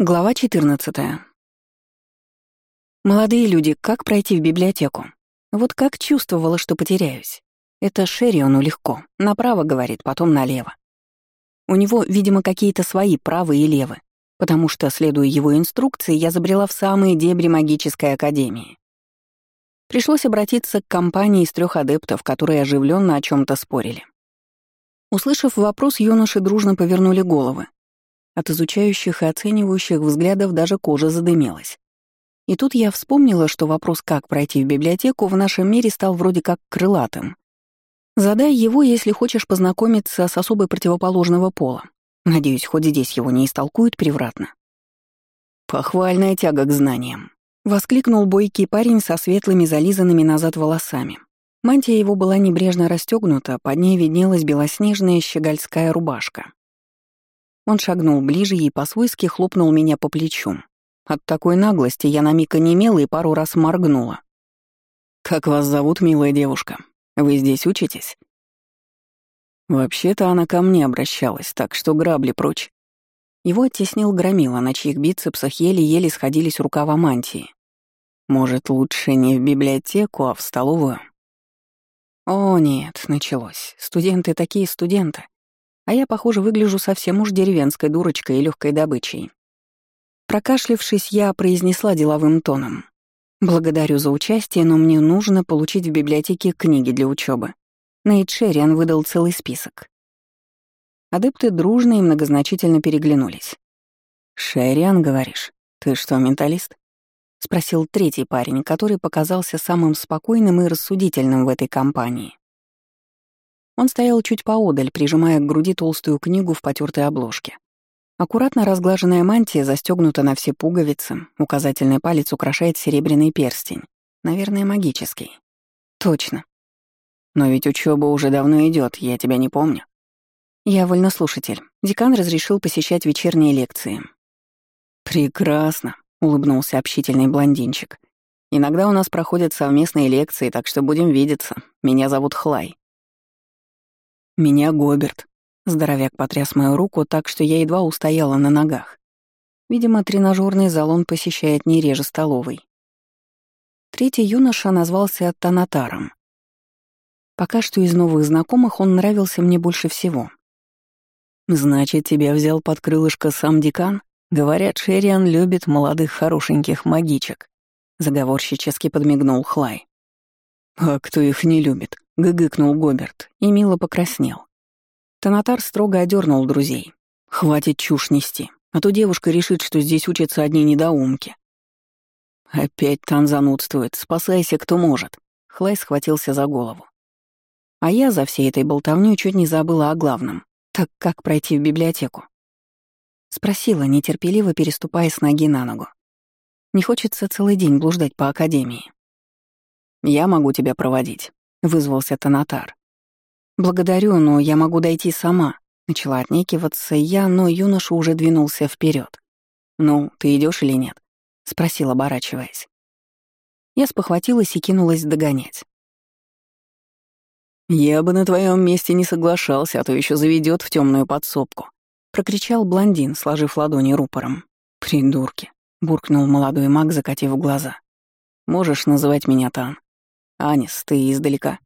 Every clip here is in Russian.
Глава 14. Молодые люди, как пройти в библиотеку? Вот как чувствовала, что потеряюсь. Это Шериону легко. Направо говорит, потом налево. У него, видимо, какие-то свои правые и левы, потому что, следуя его инструкции, я забрела в самые дебри магической академии. Пришлось обратиться к компании из трех адептов, которые оживленно о чем то спорили. Услышав вопрос, юноши дружно повернули головы, от изучающих и оценивающих взглядов даже кожа задымилась. И тут я вспомнила, что вопрос, как пройти в библиотеку, в нашем мире стал вроде как крылатым. Задай его, если хочешь познакомиться с особой противоположного пола. Надеюсь, хоть здесь его не истолкуют превратно. «Похвальная тяга к знаниям», — воскликнул бойкий парень со светлыми зализанными назад волосами. Мантия его была небрежно расстегнута, под ней виднелась белоснежная щегольская рубашка. Он шагнул ближе и по-свойски хлопнул меня по плечу. От такой наглости я на миг онемела и пару раз моргнула. «Как вас зовут, милая девушка? Вы здесь учитесь?» Вообще-то она ко мне обращалась, так что грабли прочь. Его оттеснил громила, на чьих бицепсах еле-еле сходились рукава мантии. Может, лучше не в библиотеку, а в столовую? О, нет, началось. Студенты такие студенты. А я, похоже, выгляжу совсем уж деревенской дурочкой и легкой добычей. Прокашлившись, я произнесла деловым тоном. «Благодарю за участие, но мне нужно получить в библиотеке книги для учебы. Нейт Шерриан выдал целый список». Адепты дружно и многозначительно переглянулись. «Шерриан, говоришь? Ты что, менталист?» — спросил третий парень, который показался самым спокойным и рассудительным в этой компании. Он стоял чуть поодаль, прижимая к груди толстую книгу в потертой обложке. Аккуратно разглаженная мантия застегнута на все пуговицы, указательный палец украшает серебряный перстень. Наверное, магический. Точно. Но ведь учеба уже давно идет, я тебя не помню. Я вольнослушатель. Декан разрешил посещать вечерние лекции. Прекрасно, улыбнулся общительный блондинчик. Иногда у нас проходят совместные лекции, так что будем видеться. Меня зовут Хлай. «Меня Гоберт». Здоровяк потряс мою руку так, что я едва устояла на ногах. Видимо, тренажерный зал он посещает не реже столовой. Третий юноша назвался Танатаром. Пока что из новых знакомых он нравился мне больше всего. «Значит, тебя взял под крылышко сам декан? Говорят, Шериан любит молодых хорошеньких магичек», — заговорщически подмигнул Хлай. «А кто их не любит?» — гыгыкнул Гоберт и мило покраснел. Танатар строго одернул друзей. «Хватит чушь нести, а то девушка решит, что здесь учатся одни недоумки». «Опять Тан занудствует, спасайся, кто может», — Хлай схватился за голову. А я за всей этой болтовнёй чуть не забыла о главном. Так как пройти в библиотеку? Спросила, нетерпеливо переступая с ноги на ногу. Не хочется целый день блуждать по академии. «Я могу тебя проводить», — вызвался Танатар. «Благодарю, но я могу дойти сама», — начала отнекиваться я, но юноша уже двинулся вперед. «Ну, ты идешь или нет?» — спросил, оборачиваясь. Я спохватилась и кинулась догонять. «Я бы на твоем месте не соглашался, а то еще заведет в темную подсобку», — прокричал блондин, сложив ладони рупором. «Придурки», — буркнул молодой маг, закатив глаза. «Можешь называть меня Тан. «Анис, ты издалека?»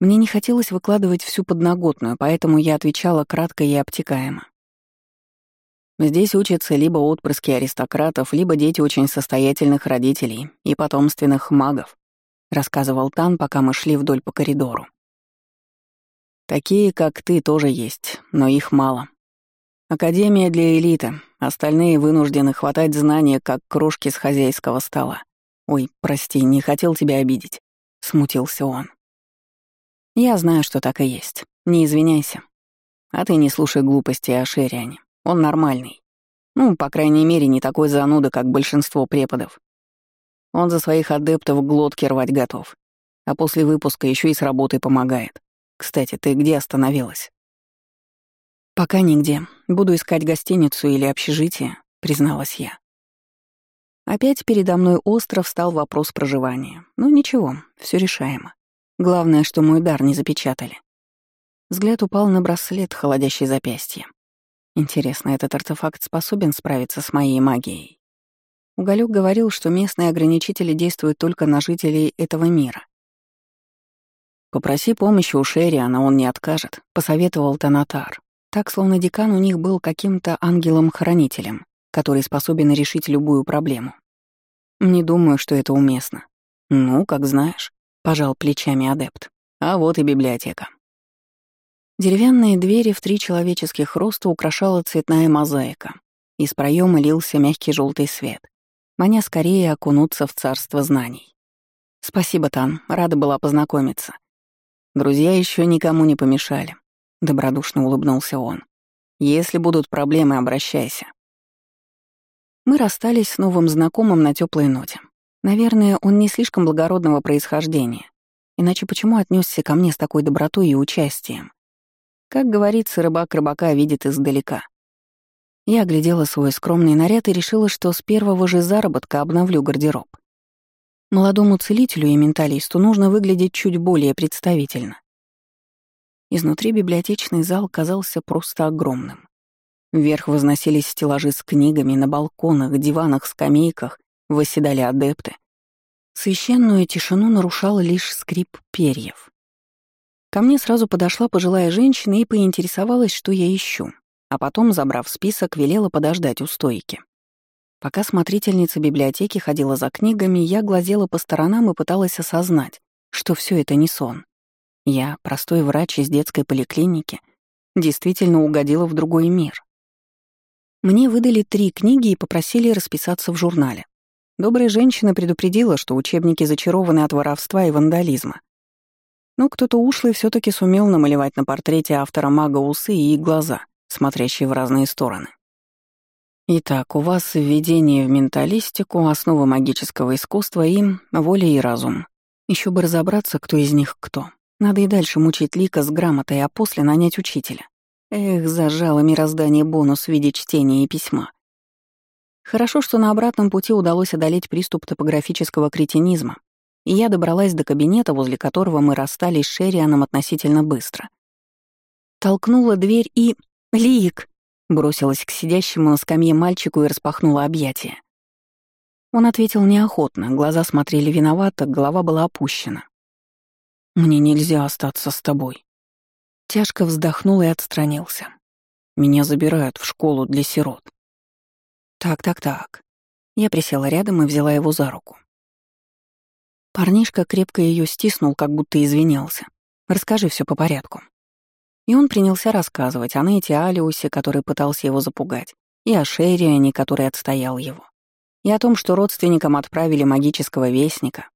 Мне не хотелось выкладывать всю подноготную, поэтому я отвечала кратко и обтекаемо. Здесь учатся либо отпрыски аристократов, либо дети очень состоятельных родителей и потомственных магов, рассказывал Тан, пока мы шли вдоль по коридору. Такие, как ты, тоже есть, но их мало. Академия для элиты, остальные вынуждены хватать знания, как крошки с хозяйского стола. «Ой, прости, не хотел тебя обидеть», — смутился он. «Я знаю, что так и есть. Не извиняйся. А ты не слушай глупости о Шериане. Он нормальный. Ну, по крайней мере, не такой зануда, как большинство преподов. Он за своих адептов глотки рвать готов. А после выпуска еще и с работой помогает. Кстати, ты где остановилась?» «Пока нигде. Буду искать гостиницу или общежитие», — призналась я. Опять передо мной остро встал вопрос проживания. Ну ничего, все решаемо. Главное, что мой дар не запечатали. Взгляд упал на браслет, холодящий запястье. Интересно, этот артефакт способен справиться с моей магией? Уголек говорил, что местные ограничители действуют только на жителей этого мира. «Попроси помощи у Шерриана, он не откажет», — посоветовал Танатар. Так, словно декан у них был каким-то ангелом-хранителем, который способен решить любую проблему. Не думаю, что это уместно. Ну, как знаешь, пожал плечами адепт. А вот и библиотека. Деревянные двери в три человеческих роста украшала цветная мозаика. Из проема лился мягкий желтый свет, маня скорее окунуться в царство знаний. «Спасибо, Тан, рада была познакомиться. Друзья еще никому не помешали», — добродушно улыбнулся он. «Если будут проблемы, обращайся». Мы расстались с новым знакомым на теплой ноте. Наверное, он не слишком благородного происхождения. Иначе почему отнесся ко мне с такой добротой и участием? Как говорится, рыбак рыбака видит издалека. Я оглядела свой скромный наряд и решила, что с первого же заработка обновлю гардероб. Молодому целителю и менталисту нужно выглядеть чуть более представительно. Изнутри библиотечный зал казался просто огромным. Вверх возносились стеллажи с книгами, на балконах, диванах, скамейках восседали адепты. Священную тишину нарушал лишь скрип перьев. Ко мне сразу подошла пожилая женщина и поинтересовалась, что я ищу, а потом, забрав список, велела подождать у стойки. Пока смотрительница библиотеки ходила за книгами, я глазела по сторонам и пыталась осознать, что все это не сон. Я, простой врач из детской поликлиники, действительно угодила в другой мир. Мне выдали три книги и попросили расписаться в журнале. Добрая женщина предупредила, что учебники зачарованы от воровства и вандализма. Но кто-то ушлый все таки сумел намалевать на портрете автора мага усы и глаза, смотрящие в разные стороны. Итак, у вас введение в менталистику, основы магического искусства и воля и разум. Еще бы разобраться, кто из них кто. Надо и дальше мучить Лика с грамотой, а после нанять учителя. Эх, зажало мироздание бонус в виде чтения и письма. Хорошо, что на обратном пути удалось одолеть приступ топографического кретинизма, и я добралась до кабинета, возле которого мы расстались с Шеррианом относительно быстро. Толкнула дверь и... «Лик!» Бросилась к сидящему на скамье мальчику и распахнула объятия. Он ответил неохотно, глаза смотрели виновато, голова была опущена. «Мне нельзя остаться с тобой», Тяжко вздохнул и отстранился. Меня забирают в школу для сирот. Так-так-так. Я присела рядом и взяла его за руку. Парнишка крепко ее стиснул, как будто извинялся. Расскажи все по порядку. И он принялся рассказывать о Нете Алиусе, который пытался его запугать, и о Шерриане, который отстоял его, и о том, что родственникам отправили магического вестника.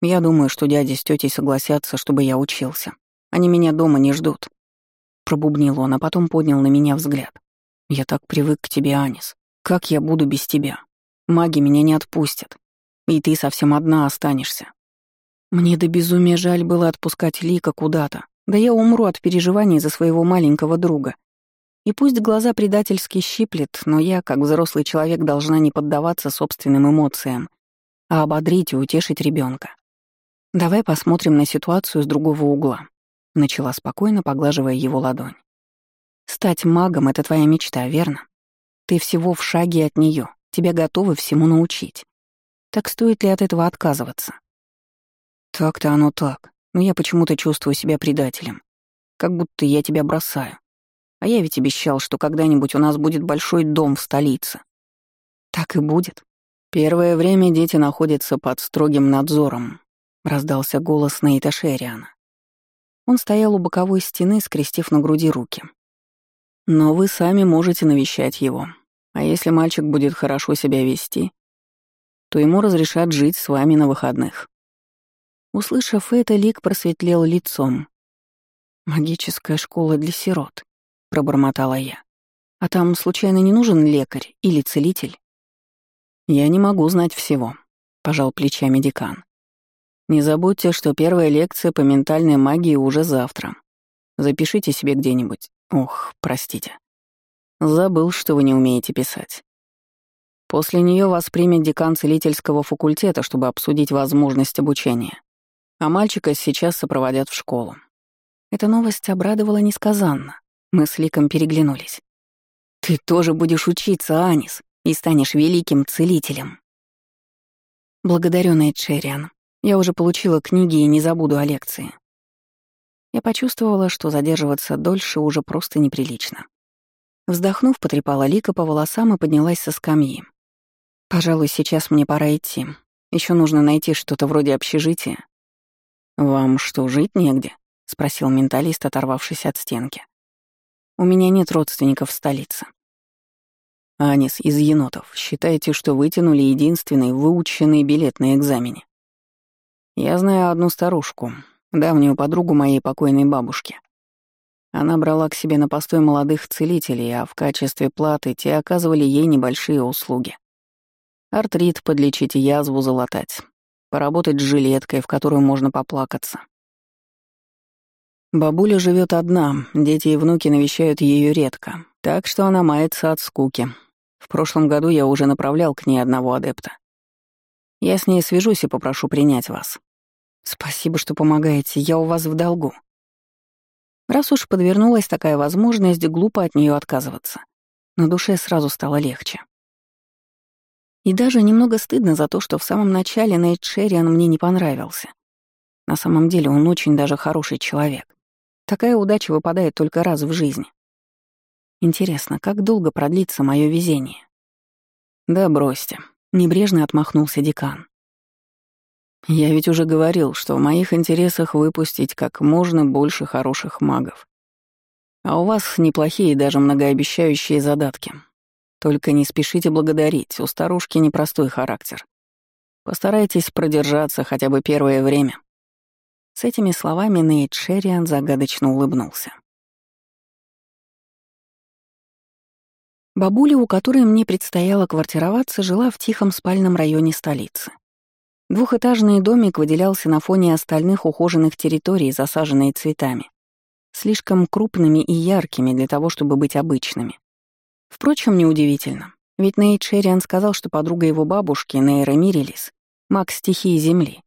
Я думаю, что дядя с тетей согласятся, чтобы я учился. Они меня дома не ждут. Пробубнил он, а потом поднял на меня взгляд. Я так привык к тебе, Анис. Как я буду без тебя? Маги меня не отпустят. И ты совсем одна останешься. Мне до безумия жаль было отпускать Лика куда-то. Да я умру от переживаний за своего маленького друга. И пусть глаза предательски щиплет, но я, как взрослый человек, должна не поддаваться собственным эмоциям, а ободрить и утешить ребенка. Давай посмотрим на ситуацию с другого угла. Начала спокойно, поглаживая его ладонь. «Стать магом — это твоя мечта, верно? Ты всего в шаге от нее, тебя готовы всему научить. Так стоит ли от этого отказываться?» «Так-то оно так, но я почему-то чувствую себя предателем. Как будто я тебя бросаю. А я ведь обещал, что когда-нибудь у нас будет большой дом в столице. Так и будет. Первое время дети находятся под строгим надзором, раздался голос Нейта Шериана. Он стоял у боковой стены, скрестив на груди руки. «Но вы сами можете навещать его. А если мальчик будет хорошо себя вести, то ему разрешат жить с вами на выходных». Услышав это, Лик просветлел лицом. «Магическая школа для сирот», — пробормотала я. «А там, случайно, не нужен лекарь или целитель?» «Я не могу знать всего», — пожал плечами декан. Не забудьте, что первая лекция по ментальной магии уже завтра. Запишите себе где-нибудь. Ох, простите. Забыл, что вы не умеете писать. После нее вас примет декан целительского факультета, чтобы обсудить возможность обучения. А мальчика сейчас сопроводят в школу. Эта новость обрадовала несказанно. Мы с Ликом переглянулись. Ты тоже будешь учиться, Анис, и станешь великим целителем. Благодарю, Нейт Шерриан. Я уже получила книги и не забуду о лекции. Я почувствовала, что задерживаться дольше уже просто неприлично. Вздохнув, потрепала Лика по волосам и поднялась со скамьи. «Пожалуй, сейчас мне пора идти. Еще нужно найти что-то вроде общежития». «Вам что, жить негде?» — спросил менталист, оторвавшись от стенки. «У меня нет родственников в столице». «Анис из енотов, считаете, что вытянули единственный выученный билет на экзамене?» «Я знаю одну старушку, давнюю подругу моей покойной бабушки. Она брала к себе на постой молодых целителей, а в качестве платы те оказывали ей небольшие услуги. Артрит подлечить и язву залатать, поработать с жилеткой, в которую можно поплакаться. Бабуля живет одна, дети и внуки навещают ее редко, так что она мается от скуки. В прошлом году я уже направлял к ней одного адепта. Я с ней свяжусь и попрошу принять вас. Спасибо, что помогаете, я у вас в долгу. Раз уж подвернулась такая возможность, глупо от нее отказываться. На душе сразу стало легче. И даже немного стыдно за то, что в самом начале Нейт Шерриан мне не понравился. На самом деле он очень даже хороший человек. Такая удача выпадает только раз в жизни. Интересно, как долго продлится мое везение? Да бросьте. Небрежно отмахнулся декан. Я ведь уже говорил, что в моих интересах выпустить как можно больше хороших магов. А у вас неплохие, даже многообещающие задатки. Только не спешите благодарить, у старушки непростой характер. Постарайтесь продержаться хотя бы первое время. С этими словами Нейт Шерриан загадочно улыбнулся. Бабуля, у которой мне предстояло квартироваться, жила в тихом спальном районе столицы. Двухэтажный домик выделялся на фоне остальных ухоженных территорий, засаженные цветами. Слишком крупными и яркими для того, чтобы быть обычными. Впрочем, неудивительно. Ведь Нейт Шерриан сказал, что подруга его бабушки, Нейра Мирилис, маг стихии Земли.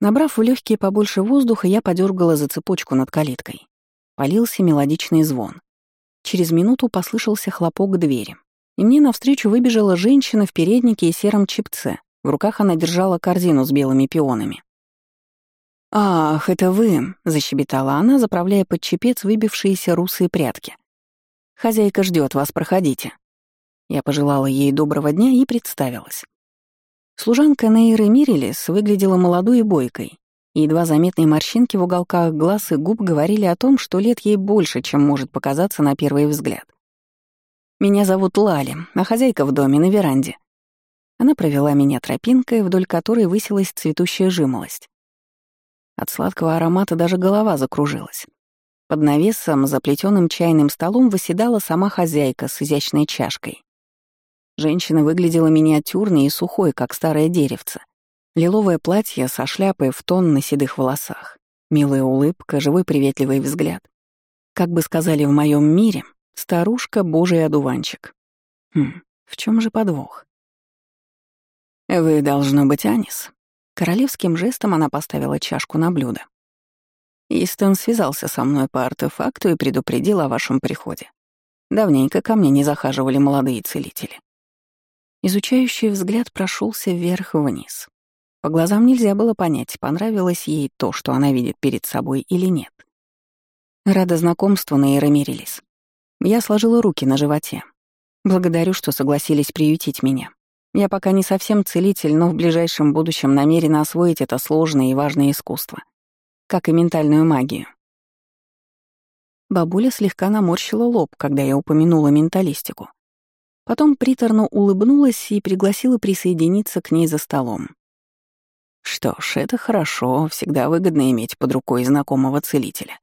Набрав в легкие побольше воздуха, я подергала за цепочку над калиткой. Полился мелодичный звон. Через минуту послышался хлопок двери, и мне навстречу выбежала женщина в переднике и сером чипце, в руках она держала корзину с белыми пионами. «Ах, это вы!» — защебетала она, заправляя под чепец выбившиеся русые прятки. «Хозяйка ждет вас, проходите». Я пожелала ей доброго дня и представилась. Служанка Нейры Мирилис выглядела молодой и бойкой, и едва заметные морщинки в уголках глаз и губ говорили о том, что лет ей больше, чем может показаться на первый взгляд. «Меня зовут Лали, а хозяйка в доме на веранде. Она провела меня тропинкой, вдоль которой высилась цветущая жимолость. От сладкого аромата даже голова закружилась. Под навесом, заплетенным чайным столом, выседала сама хозяйка с изящной чашкой. Женщина выглядела миниатюрной и сухой, как старое деревце. Лиловое платье со шляпой в тон на седых волосах. Милая улыбка, живой приветливый взгляд. Как бы сказали в моем мире, старушка — божий одуванчик. Хм, в чем же подвох? «Вы, должно быть, Анис». Королевским жестом она поставила чашку на блюдо. Истон связался со мной по артефакту и предупредил о вашем приходе. Давненько ко мне не захаживали молодые целители. Изучающий взгляд прошелся вверх-вниз. По глазам нельзя было понять, понравилось ей то, что она видит перед собой или нет. Рада знакомству, Нейра Мирилис. Я сложила руки на животе. Благодарю, что согласились приютить меня. Я пока не совсем целитель, но в ближайшем будущем намерена освоить это сложное и важное искусство, как и ментальную магию. Бабуля слегка наморщила лоб, когда я упомянула менталистику. Потом приторно улыбнулась и пригласила присоединиться к ней за столом. Что ж, это хорошо, всегда выгодно иметь под рукой знакомого целителя.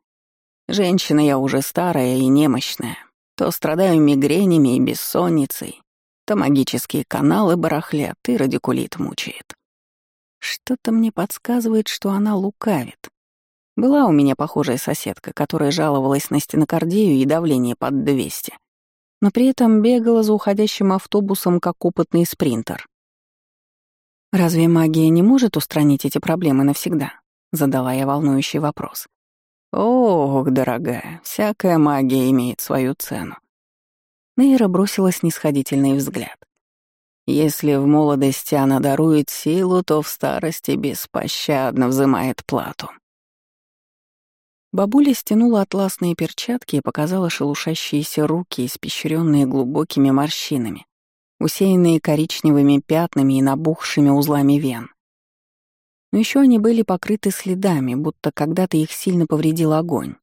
Женщина я уже старая и немощная, то страдаю мигренями и бессонницей, то магические каналы барахлят и радикулит мучает. Что-то мне подсказывает, что она лукавит. Была у меня похожая соседка, которая жаловалась на стенокардию и давление под 200, но при этом бегала за уходящим автобусом как опытный спринтер. «Разве магия не может устранить эти проблемы навсегда?» — задала я волнующий вопрос. «Ох, дорогая, всякая магия имеет свою цену. Нейра бросила снисходительный взгляд. Если в молодости она дарует силу, то в старости беспощадно взымает плату. Бабуля стянула атласные перчатки и показала шелушащиеся руки, испещренные глубокими морщинами, усеянные коричневыми пятнами и набухшими узлами вен. Но еще они были покрыты следами, будто когда-то их сильно повредил огонь.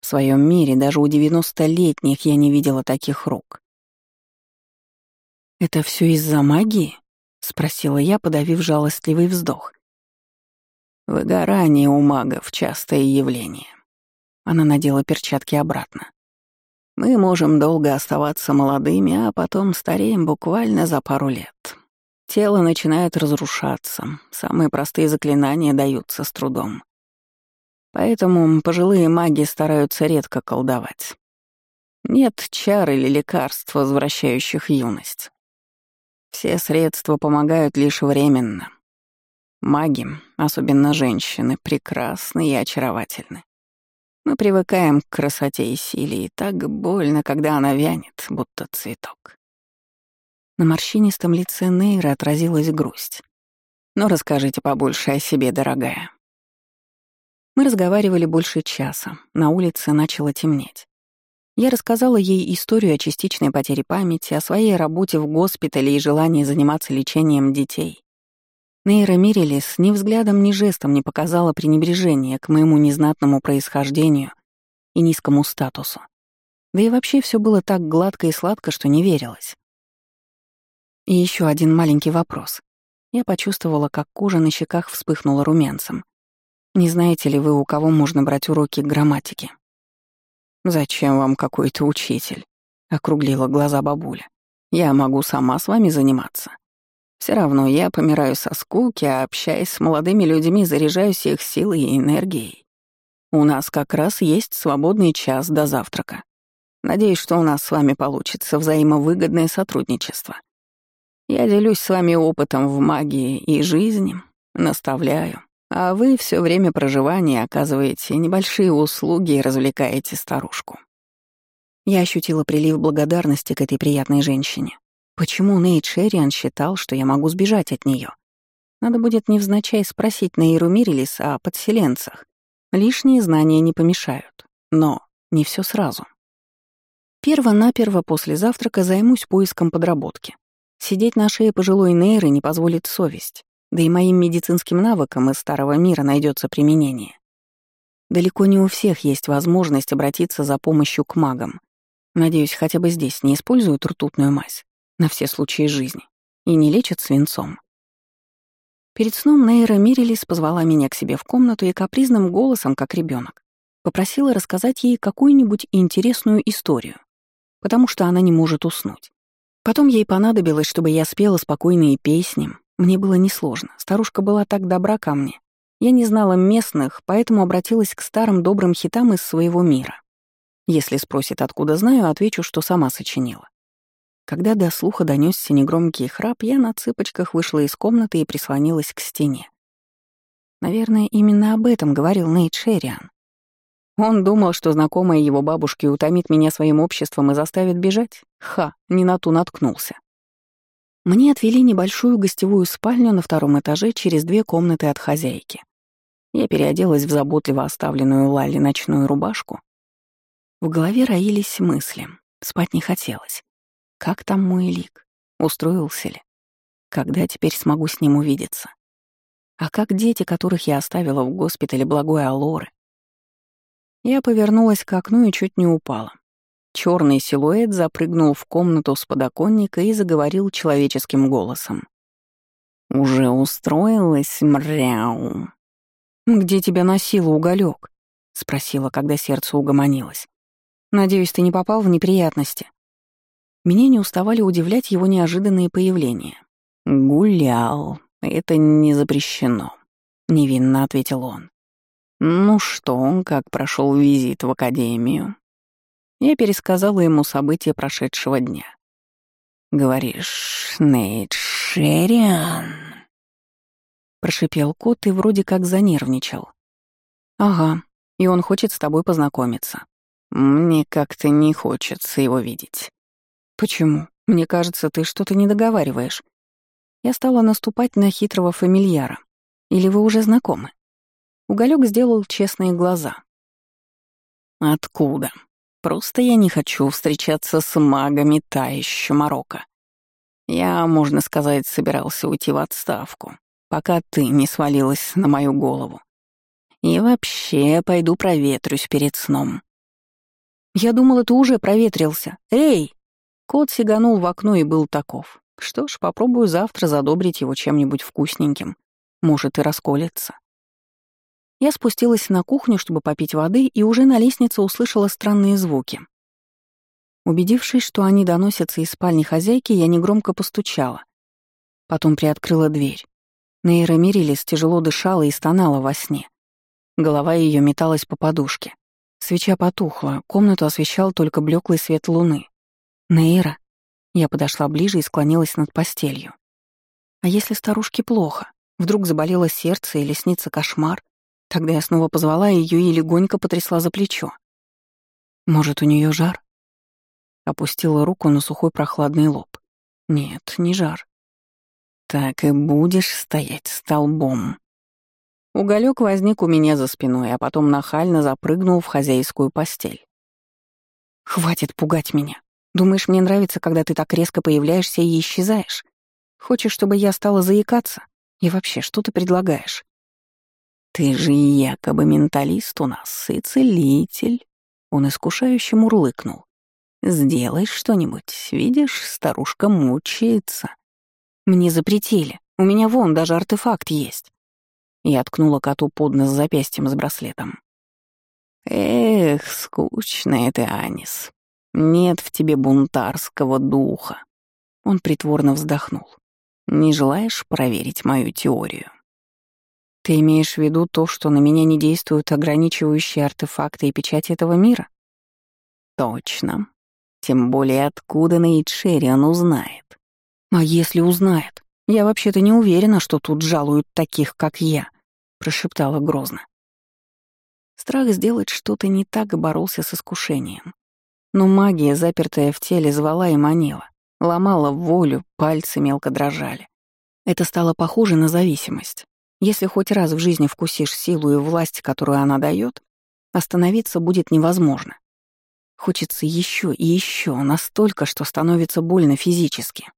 В своем мире даже у девяностолетних я не видела таких рук. «Это все из-за магии?» — спросила я, подавив жалостливый вздох. «Выгорание у магов — частое явление». Она надела перчатки обратно. «Мы можем долго оставаться молодыми, а потом стареем буквально за пару лет. Тело начинает разрушаться, самые простые заклинания даются с трудом. Поэтому пожилые маги стараются редко колдовать. Нет чар или лекарств, возвращающих юность. Все средства помогают лишь временно. Маги, особенно женщины, прекрасны и очаровательны. Мы привыкаем к красоте и силе, и так больно, когда она вянет, будто цветок. На морщинистом лице Нейра отразилась грусть. «Но «Ну, расскажите побольше о себе, дорогая». Мы разговаривали больше часа, на улице начало темнеть. Я рассказала ей историю о частичной потере памяти, о своей работе в госпитале и желании заниматься лечением детей. Нейра Мирелис ни взглядом, ни жестом не показала пренебрежения к моему незнатному происхождению и низкому статусу. Да и вообще все было так гладко и сладко, что не верилось. И еще один маленький вопрос. Я почувствовала, как кожа на щеках вспыхнула румянцем. Не знаете ли вы, у кого можно брать уроки грамматики? «Зачем вам какой-то учитель?» — округлила глаза бабуля. «Я могу сама с вами заниматься. Все равно я помираю со скуки, а общаясь с молодыми людьми, заряжаюсь их силой и энергией. У нас как раз есть свободный час до завтрака. Надеюсь, что у нас с вами получится взаимовыгодное сотрудничество. Я делюсь с вами опытом в магии и жизни, наставляю, а вы все время проживания оказываете небольшие услуги и развлекаете старушку. Я ощутила прилив благодарности к этой приятной женщине. Почему Нейт Шерриан считал, что я могу сбежать от нее? Надо будет невзначай спросить Нейру Мирилис о подселенцах. Лишние знания не помешают. Но не все сразу. Перво-наперво после завтрака займусь поиском подработки. Сидеть на шее пожилой Нейры не позволит совесть. Да и моим медицинским навыкам из старого мира найдется применение. Далеко не у всех есть возможность обратиться за помощью к магам. Надеюсь, хотя бы здесь не используют ртутную мазь на все случаи жизни и не лечат свинцом. Перед сном Нейра Мирилис позвала меня к себе в комнату и капризным голосом, как ребенок, попросила рассказать ей какую-нибудь интересную историю, потому что она не может уснуть. Потом ей понадобилось, чтобы я спела спокойные песни, мне было несложно, старушка была так добра ко мне. Я не знала местных, поэтому обратилась к старым добрым хитам из своего мира. Если спросит, откуда знаю, отвечу, что сама сочинила. Когда до слуха донесся негромкий храп, я на цыпочках вышла из комнаты и прислонилась к стене. Наверное, именно об этом говорил Нейт Шерриан. Он думал, что знакомая его бабушки утомит меня своим обществом и заставит бежать? Ха, не на ту наткнулся. Мне отвели небольшую гостевую спальню на втором этаже через две комнаты от хозяйки. Я переоделась в заботливо оставленную Лали ночную рубашку. В голове роились мысли. Спать не хотелось. Как там мой лик? Устроился ли? Когда теперь смогу с ним увидеться? А как дети, которых я оставила в госпитале благой Алоры? Я повернулась к окну и чуть не упала. Черный силуэт запрыгнул в комнату с подоконника и заговорил человеческим голосом. «Уже устроилась, мряу?» «Где тебя носило уголек? спросила, когда сердце угомонилось. «Надеюсь, ты не попал в неприятности?» Меня не уставали удивлять его неожиданные появления. «Гулял. Это не запрещено», — невинно ответил он. «Ну что, как прошел визит в академию?» Я пересказала ему события прошедшего дня. «Говоришь, Нейт Шерриан?» Прошипел кот и вроде как занервничал. «Ага, и он хочет с тобой познакомиться. Мне как-то не хочется его видеть». Почему? Мне кажется, ты что-то не договариваешь. Я стала наступать на хитрого фамильяра. Или вы уже знакомы? Уголек сделал честные глаза. Откуда? Просто я не хочу встречаться с магами тающего Марокко. Я, можно сказать, собирался уйти в отставку, пока ты не свалилась на мою голову. И вообще пойду проветрюсь перед сном. Я думала, ты уже проветрился. Эй! Кот сиганул в окно и был таков. Что ж, попробую завтра задобрить его чем-нибудь вкусненьким. Может, и расколется. Я спустилась на кухню, чтобы попить воды, и уже на лестнице услышала странные звуки. Убедившись, что они доносятся из спальни хозяйки, я негромко постучала. Потом приоткрыла дверь. Нейра Мирилис тяжело дышала и стонала во сне. Голова ее металась по подушке. Свеча потухла, комнату освещал только блеклый свет луны. «Нейра?» Я подошла ближе и склонилась над постелью. «А если старушке плохо? Вдруг заболело сердце или снится кошмар? Тогда я снова позвала ее и легонько потрясла за плечо. Может, у нее жар? Опустила руку на сухой прохладный лоб. Нет, не жар. Так и будешь стоять столбом. Уголек возник у меня за спиной, а потом нахально запрыгнул в хозяйскую постель. «Хватит пугать меня. Думаешь, мне нравится, когда ты так резко появляешься и исчезаешь? Хочешь, чтобы я стала заикаться? И вообще, что ты предлагаешь?» «Ты же якобы менталист у нас и целитель», — он искушающе мурлыкнул. Сделай что-нибудь. Видишь, старушка мучается. Мне запретили. У меня вон даже артефакт есть. Я ткнула коту под нос запястьем с браслетом. Эх, скучная ты, Анис. Нет в тебе бунтарского духа. Он притворно вздохнул. Не желаешь проверить мою теорию? Ты имеешь в виду то, что на меня не действуют ограничивающие артефакты и печати этого мира? Точно. Тем более, откуда Нейтшериан узнает. А если узнает? Я вообще-то не уверена, что тут жалуют таких, как я, прошептала грозно. Страх сделать что-то не так боролся с искушением. Но магия, запертая в теле, звала и манила, ломала волю, пальцы мелко дрожали. Это стало похоже на зависимость. Если хоть раз в жизни вкусишь силу и власть, которую она дает, остановиться будет невозможно. Хочется еще и еще, настолько, что становится больно физически.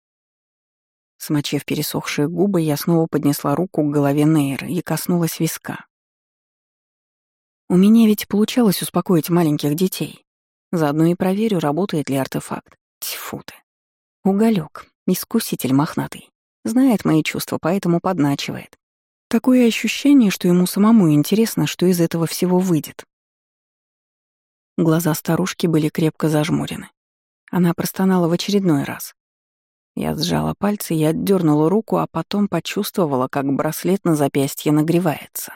Смочив пересохшие губы, я снова поднесла руку к голове Нейры и коснулась виска. У меня ведь получалось успокоить маленьких детей. Заодно и проверю, работает ли артефакт. Тьфу ты. Уголек, искуситель мохнатый. Знает мои чувства, поэтому подначивает. Такое ощущение, что ему самому интересно, что из этого всего выйдет. Глаза старушки были крепко зажмурены. Она простонала в очередной раз. Я сжала пальцы и отдернула руку, а потом почувствовала, как браслет на запястье нагревается.